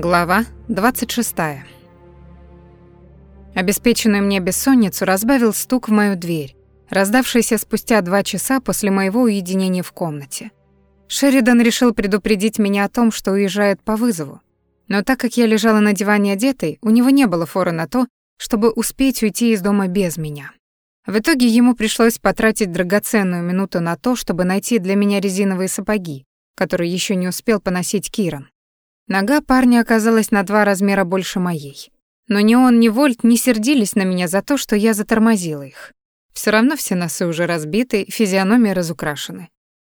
Глава 26. Обеспеченную мне бессонницу разбавил стук в мою дверь, раздавшийся спустя два часа после моего уединения в комнате. Шеридан решил предупредить меня о том, что уезжает по вызову. Но так как я лежала на диване одетой, у него не было фора на то, чтобы успеть уйти из дома без меня. В итоге ему пришлось потратить драгоценную минуту на то, чтобы найти для меня резиновые сапоги, которые еще не успел поносить Киран. Нога парня оказалась на два размера больше моей. Но ни он, ни Вольт не сердились на меня за то, что я затормозила их. Все равно все носы уже разбиты, физиономии разукрашены.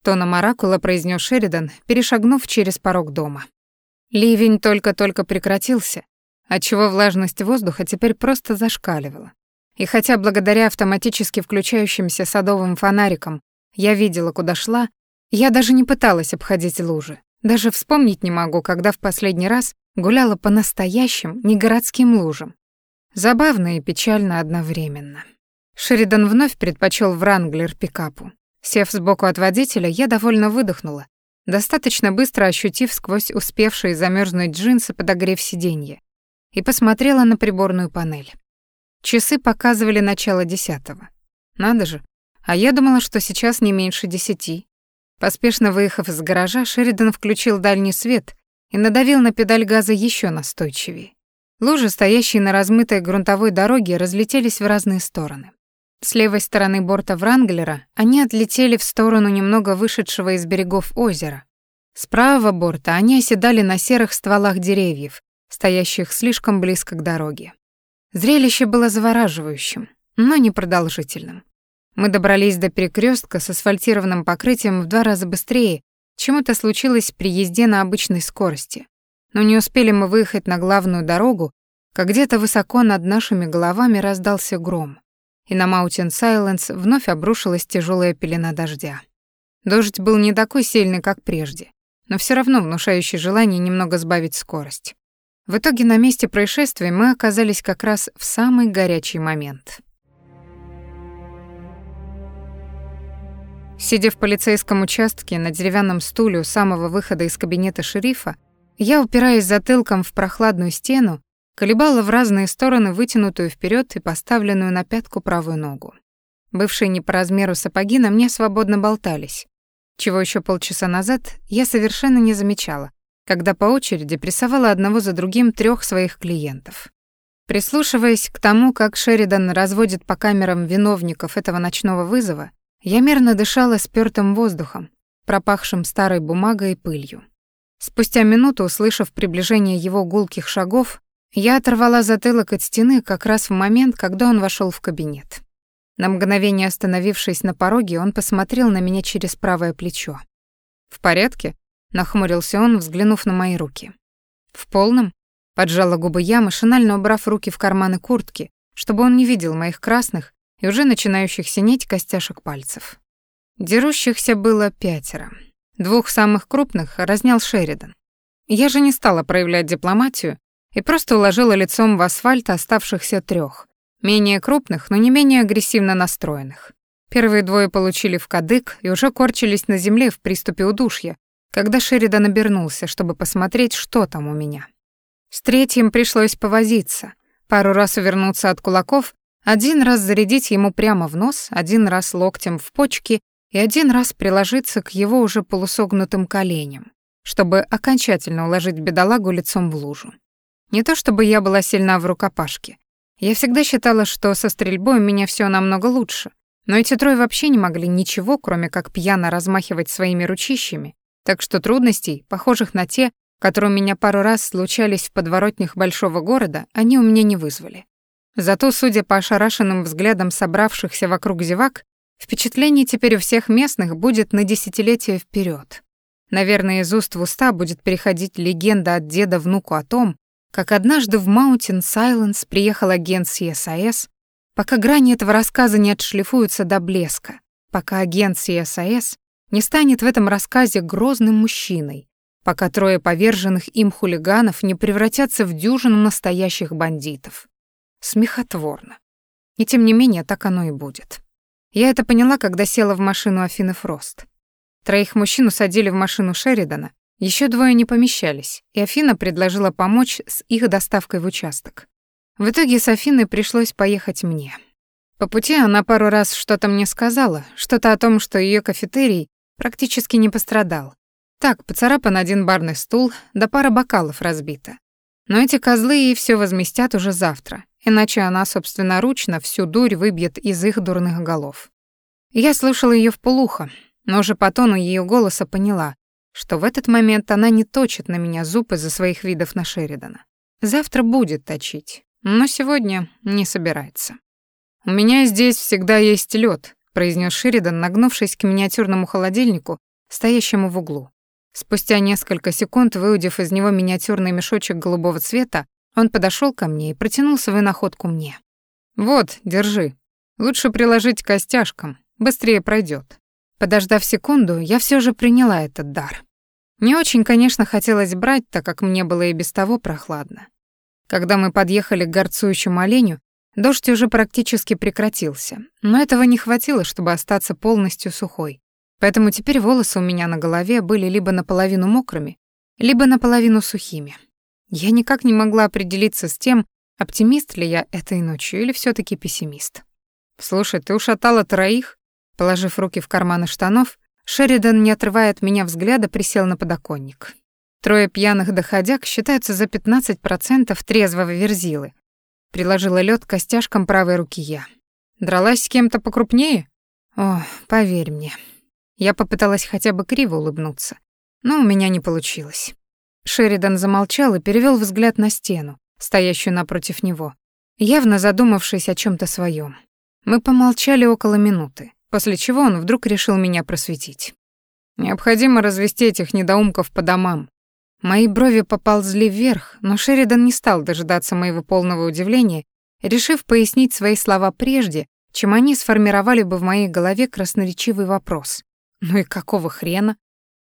Тоном оракула произнес Шеридан, перешагнув через порог дома. Ливень только-только прекратился, отчего влажность воздуха теперь просто зашкаливала. И хотя благодаря автоматически включающимся садовым фонарикам я видела, куда шла, я даже не пыталась обходить лужи. Даже вспомнить не могу, когда в последний раз гуляла по настоящим, не городским лужам. Забавно и печально одновременно. Шеридан вновь предпочел Вранглер пикапу. Сев сбоку от водителя, я довольно выдохнула, достаточно быстро ощутив сквозь успевшие замерзнуть джинсы подогрев сиденья, и посмотрела на приборную панель. Часы показывали начало десятого. Надо же, а я думала, что сейчас не меньше десяти. Поспешно выехав из гаража, Шеридан включил дальний свет и надавил на педаль газа еще настойчивее. Лужи, стоящие на размытой грунтовой дороге, разлетелись в разные стороны. С левой стороны борта Вранглера они отлетели в сторону немного вышедшего из берегов озера. С правого борта они оседали на серых стволах деревьев, стоящих слишком близко к дороге. Зрелище было завораживающим, но непродолжительным. Мы добрались до перекрестка с асфальтированным покрытием в два раза быстрее, чем это случилось при езде на обычной скорости. Но не успели мы выехать на главную дорогу, как где-то высоко над нашими головами раздался гром, и на Маунтин Сайленс вновь обрушилась тяжелая пелена дождя. Дождь был не такой сильный, как прежде, но все равно внушающий желание немного сбавить скорость. В итоге на месте происшествия мы оказались как раз в самый горячий момент. Сидя в полицейском участке на деревянном стуле у самого выхода из кабинета шерифа, я, упираясь затылком в прохладную стену, колебала в разные стороны вытянутую вперед и поставленную на пятку правую ногу. Бывшие не по размеру сапоги на мне свободно болтались, чего еще полчаса назад я совершенно не замечала, когда по очереди прессовала одного за другим трех своих клиентов. Прислушиваясь к тому, как Шеридан разводит по камерам виновников этого ночного вызова, я мерно дышала спёртым воздухом, пропахшим старой бумагой и пылью. Спустя минуту, услышав приближение его гулких шагов, я оторвала затылок от стены как раз в момент, когда он вошел в кабинет. На мгновение остановившись на пороге, он посмотрел на меня через правое плечо. «В порядке?» — нахмурился он, взглянув на мои руки. «В полном?» — поджала губы я, машинально убрав руки в карманы куртки, чтобы он не видел моих красных, и уже начинающих синеть костяшек пальцев. Дерущихся было пятеро. Двух самых крупных разнял Шеридан. Я же не стала проявлять дипломатию и просто уложила лицом в асфальт оставшихся трех, менее крупных, но не менее агрессивно настроенных. Первые двое получили в кадык и уже корчились на земле в приступе удушья, когда Шеридан обернулся, чтобы посмотреть, что там у меня. С третьим пришлось повозиться, пару раз увернуться от кулаков один раз зарядить ему прямо в нос, один раз локтем в почки и один раз приложиться к его уже полусогнутым коленям, чтобы окончательно уложить бедолагу лицом в лужу. Не то чтобы я была сильна в рукопашке. Я всегда считала, что со стрельбой у меня все намного лучше, но эти трое вообще не могли ничего, кроме как пьяно размахивать своими ручищами, так что трудностей, похожих на те, которые у меня пару раз случались в подворотнях большого города, они у меня не вызвали. Зато, судя по ошарашенным взглядам собравшихся вокруг зевак, впечатление теперь у всех местных будет на десятилетия вперед. Наверное, из уст в уста будет переходить легенда от деда внуку о том, как однажды в Маунтин Сайленс приехал агент CSIS, пока грани этого рассказа не отшлифуются до блеска, пока агент CSIS не станет в этом рассказе грозным мужчиной, пока трое поверженных им хулиганов не превратятся в дюжину настоящих бандитов. Смехотворно. И тем не менее, так оно и будет. Я это поняла, когда села в машину Афины Фрост. Троих мужчин усадили в машину Шеридана, Еще двое не помещались, и Афина предложила помочь с их доставкой в участок. В итоге с Афиной пришлось поехать мне. По пути она пару раз что-то мне сказала, что-то о том, что ее кафетерий практически не пострадал. Так, поцарапан один барный стул, да пара бокалов разбита. Но эти козлы ей все возместят уже завтра, иначе она собственноручно всю дурь выбьет из их дурных голов. Я слышала ее вполуха, но уже по тону ее голоса поняла, что в этот момент она не точит на меня зуб из-за своих видов на Шеридана. Завтра будет точить, но сегодня не собирается. «У меня здесь всегда есть лед, произнес Шеридан, нагнувшись к миниатюрному холодильнику, стоящему в углу. Спустя несколько секунд, выудив из него миниатюрный мешочек голубого цвета, он подошел ко мне и протянул свою находку мне. «Вот, держи. Лучше приложить к костяшкам, быстрее пройдет. Подождав секунду, я все же приняла этот дар. Не очень, конечно, хотелось брать, так как мне было и без того прохладно. Когда мы подъехали к горцующему оленю, дождь уже практически прекратился, но этого не хватило, чтобы остаться полностью сухой. Поэтому теперь волосы у меня на голове были либо наполовину мокрыми, либо наполовину сухими. Я никак не могла определиться с тем, оптимист ли я этой ночью или все таки пессимист. «Слушай, ты ушатала троих?» Положив руки в карманы штанов, Шеридан, не отрывая от меня взгляда, присел на подоконник. Трое пьяных доходяг считаются за 15% трезвого верзилы. Приложила лед к костяшкам правой руки я. Дралась с кем-то покрупнее? О, поверь мне. Я попыталась хотя бы криво улыбнуться, но у меня не получилось. Шеридан замолчал и перевел взгляд на стену, стоящую напротив него, явно задумавшись о чем то своем. Мы помолчали около минуты после чего он вдруг решил меня просветить. Необходимо развести этих недоумков по домам. Мои брови поползли вверх, но Шеридан не стал дожидаться моего полного удивления, решив пояснить свои слова прежде, чем они сформировали бы в моей голове красноречивый вопрос. Ну и какого хрена?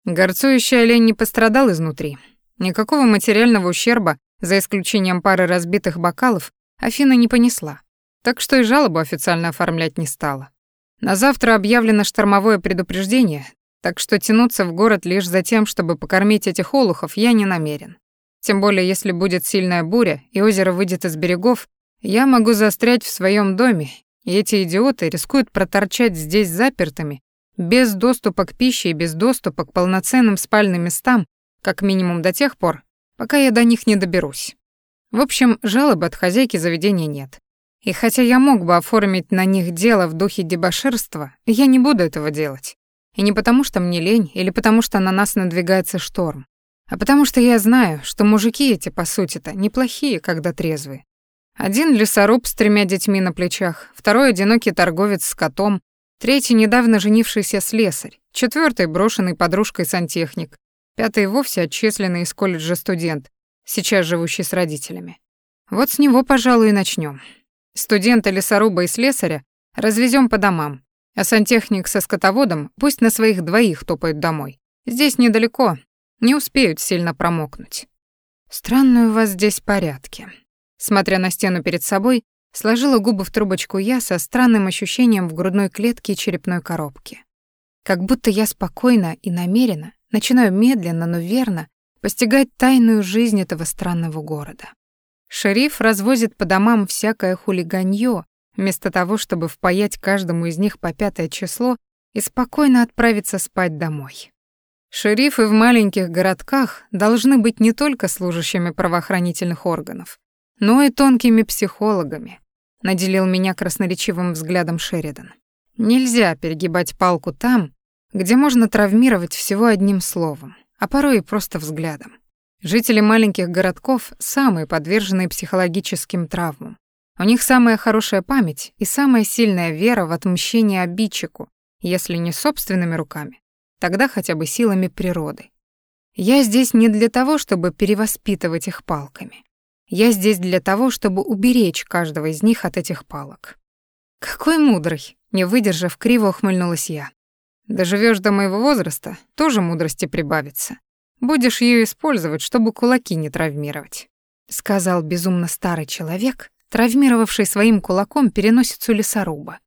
Горцующий олень не пострадал изнутри. Никакого материального ущерба, за исключением пары разбитых бокалов, Афина не понесла. Так что и жалобу официально оформлять не стала. На завтра объявлено штормовое предупреждение, так что тянуться в город лишь за тем, чтобы покормить этих олухов, я не намерен. Тем более, если будет сильная буря и озеро выйдет из берегов, я могу застрять в своем доме, и эти идиоты рискуют проторчать здесь запертыми, без доступа к пище и без доступа к полноценным спальным местам, как минимум до тех пор, пока я до них не доберусь. В общем, жалобы от хозяйки заведения нет. И хотя я мог бы оформить на них дело в духе дебоширства, я не буду этого делать. И не потому, что мне лень, или потому, что на нас надвигается шторм, а потому что я знаю, что мужики эти, по сути-то, неплохие, когда трезвые. Один лесоруб с тремя детьми на плечах, второй одинокий торговец с котом, третий недавно женившийся слесарь, четвертый брошенный подружкой сантехник, пятый вовсе отчисленный из колледжа студент, сейчас живущий с родителями. Вот с него, пожалуй, и начнем. Студента, лесоруба и слесаря развезем по домам, а сантехник со скотоводом пусть на своих двоих топают домой. Здесь недалеко, не успеют сильно промокнуть. Странные у вас здесь порядки. Смотря на стену перед собой, сложила губы в трубочку я со странным ощущением в грудной клетке и черепной коробке. Как будто я спокойно и намеренно начинаю медленно, но верно постигать тайную жизнь этого странного города. Шериф развозит по домам всякое хулиганье, вместо того, чтобы впаять каждому из них по пятое число и спокойно отправиться спать домой. Шерифы в маленьких городках должны быть не только служащими правоохранительных органов, но и тонкими психологами, наделил меня красноречивым взглядом Шеридан. Нельзя перегибать палку там, где можно травмировать всего одним словом, а порой и просто взглядом. Жители маленьких городков самые подверженные психологическим травмам. У них самая хорошая память и самая сильная вера в отмщение обидчику, если не собственными руками, тогда хотя бы силами природы. Я здесь не для того, чтобы перевоспитывать их палками. Я здесь для того, чтобы уберечь каждого из них от этих палок. Какой мудрый, не выдержав, криво ухмыльнулась я. Доживешь до моего возраста, тоже мудрости прибавится. Будешь ее использовать, чтобы кулаки не травмировать», — сказал безумно старый человек, травмировавший своим кулаком переносицу лесоруба.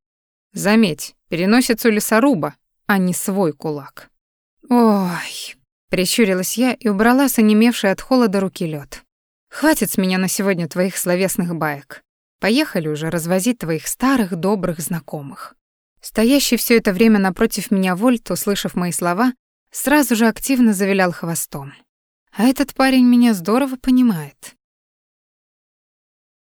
Заметь, переносицу лесоруба, а не свой кулак. «Ой», — Прищурилась я и убрала с онемевшей от холода руки лед. «Хватит с меня на сегодня твоих словесных баек. Поехали уже развозить твоих старых добрых знакомых». Стоящий все это время напротив меня Вольт, услышав мои слова, сразу же активно завилял хвостом. А этот парень меня здорово понимает.